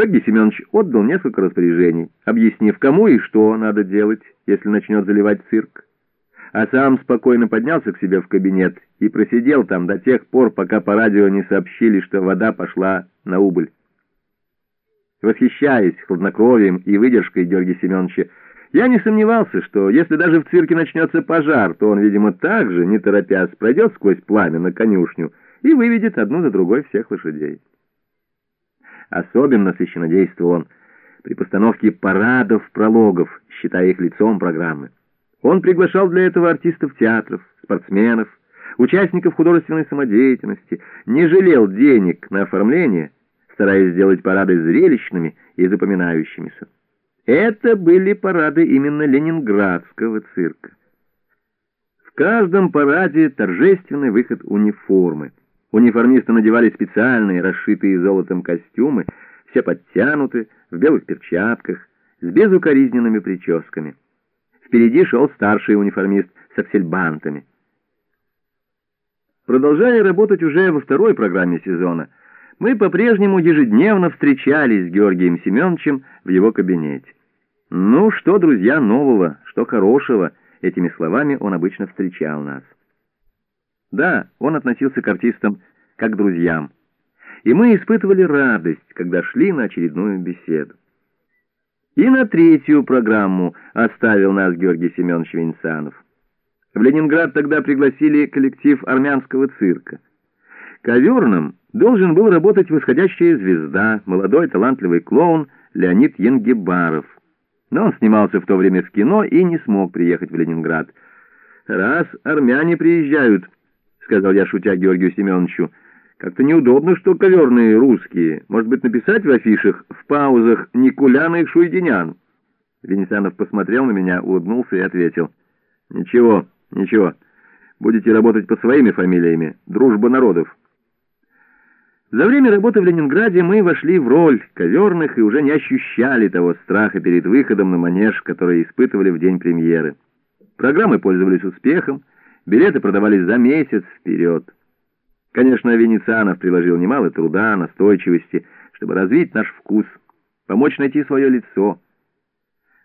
Георгий Семенович отдал несколько распоряжений, объяснив, кому и что надо делать, если начнет заливать цирк. А сам спокойно поднялся к себе в кабинет и просидел там до тех пор, пока по радио не сообщили, что вода пошла на убыль. Восхищаясь хладнокровием и выдержкой Георгия Семеновича, я не сомневался, что если даже в цирке начнется пожар, то он, видимо, так же, не торопясь, пройдет сквозь пламя на конюшню и выведет одну за другой всех лошадей. Особенно священнодействовал он при постановке парадов-прологов, считая их лицом программы. Он приглашал для этого артистов театров, спортсменов, участников художественной самодеятельности, не жалел денег на оформление, стараясь сделать парады зрелищными и запоминающимися. Это были парады именно ленинградского цирка. В каждом параде торжественный выход униформы. Униформисты надевали специальные, расшитые золотом костюмы, все подтянуты, в белых перчатках, с безукоризненными прическами. Впереди шел старший униформист с аксельбантами. Продолжая работать уже во второй программе сезона, мы по-прежнему ежедневно встречались с Георгием Семеновичем в его кабинете. «Ну, что, друзья, нового, что хорошего?» Этими словами он обычно встречал нас. Да, он относился к артистам как к друзьям. И мы испытывали радость, когда шли на очередную беседу. И на третью программу оставил нас Георгий Семенович Венцанов. В Ленинград тогда пригласили коллектив армянского цирка. Коверным должен был работать восходящая звезда, молодой талантливый клоун Леонид Янгибаров. Но он снимался в то время в кино и не смог приехать в Ленинград. «Раз армяне приезжают», — сказал я, шутя Георгию Семеновичу, — «как-то неудобно, что коверные русские. Может быть, написать в афишах в паузах «Никуляна и Шуйдинян»?» Венесанов посмотрел на меня, улыбнулся и ответил. «Ничего, ничего. Будете работать под своими фамилиями. Дружба народов». За время работы в Ленинграде мы вошли в роль коверных и уже не ощущали того страха перед выходом на манеж, который испытывали в день премьеры. Программы пользовались успехом, билеты продавались за месяц вперед. Конечно, Венецианов приложил немало труда, настойчивости, чтобы развить наш вкус, помочь найти свое лицо,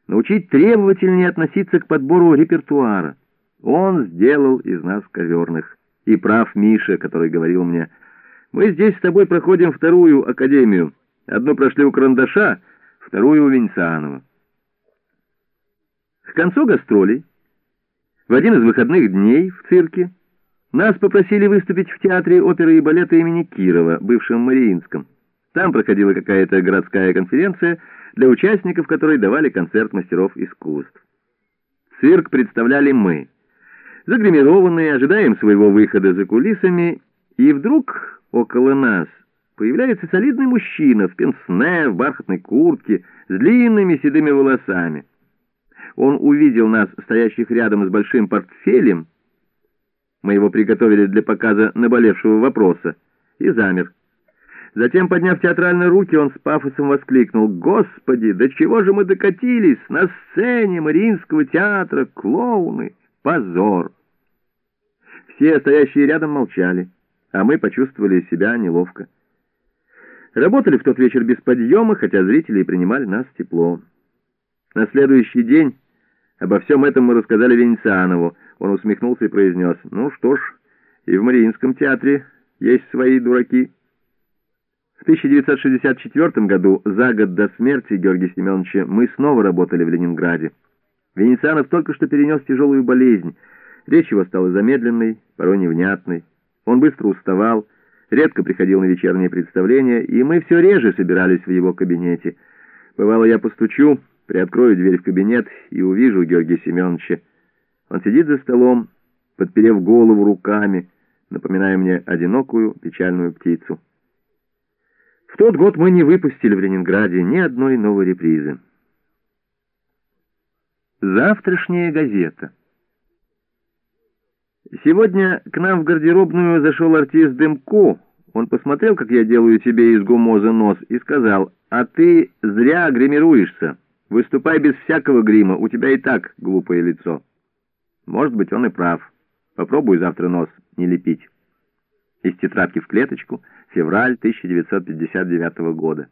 научить требовательнее относиться к подбору репертуара. Он сделал из нас коверных. И прав Миша, который говорил мне — мы здесь с тобой проходим вторую академию. Одну прошли у Карандаша, вторую у Венецианова. К концу гастролей, в один из выходных дней в цирке, нас попросили выступить в театре оперы и балета имени Кирова, бывшем Мариинском. Там проходила какая-то городская конференция, для участников которой давали концерт мастеров искусств. Цирк представляли мы. Загримированные, ожидаем своего выхода за кулисами, и вдруг около нас появляется солидный мужчина в пенсне, в бархатной куртке, с длинными седыми волосами. Он увидел нас, стоящих рядом с большим портфелем, мы его приготовили для показа наболевшего вопроса, и замер. Затем, подняв театрально руки, он с пафосом воскликнул, «Господи, до чего же мы докатились? На сцене Мариинского театра клоуны! Позор!» Все стоящие рядом молчали а мы почувствовали себя неловко. Работали в тот вечер без подъема, хотя зрители принимали нас тепло. На следующий день обо всем этом мы рассказали Венецианову. Он усмехнулся и произнес, «Ну что ж, и в Мариинском театре есть свои дураки». В 1964 году, за год до смерти Георгия Семеновича, мы снова работали в Ленинграде. Венецианов только что перенес тяжелую болезнь. Речь его стала замедленной, порой невнятной. Он быстро уставал, редко приходил на вечерние представления, и мы все реже собирались в его кабинете. Бывало, я постучу, приоткрою дверь в кабинет и увижу Георгия Семеновича. Он сидит за столом, подперев голову руками, напоминая мне одинокую печальную птицу. В тот год мы не выпустили в Ленинграде ни одной новой репризы. Завтрашняя газета Сегодня к нам в гардеробную зашел артист Дымко. Он посмотрел, как я делаю тебе из гумоза нос, и сказал, «А ты зря гримируешься. Выступай без всякого грима, у тебя и так глупое лицо». Может быть, он и прав. Попробуй завтра нос не лепить. Из тетрадки в клеточку, февраль 1959 года.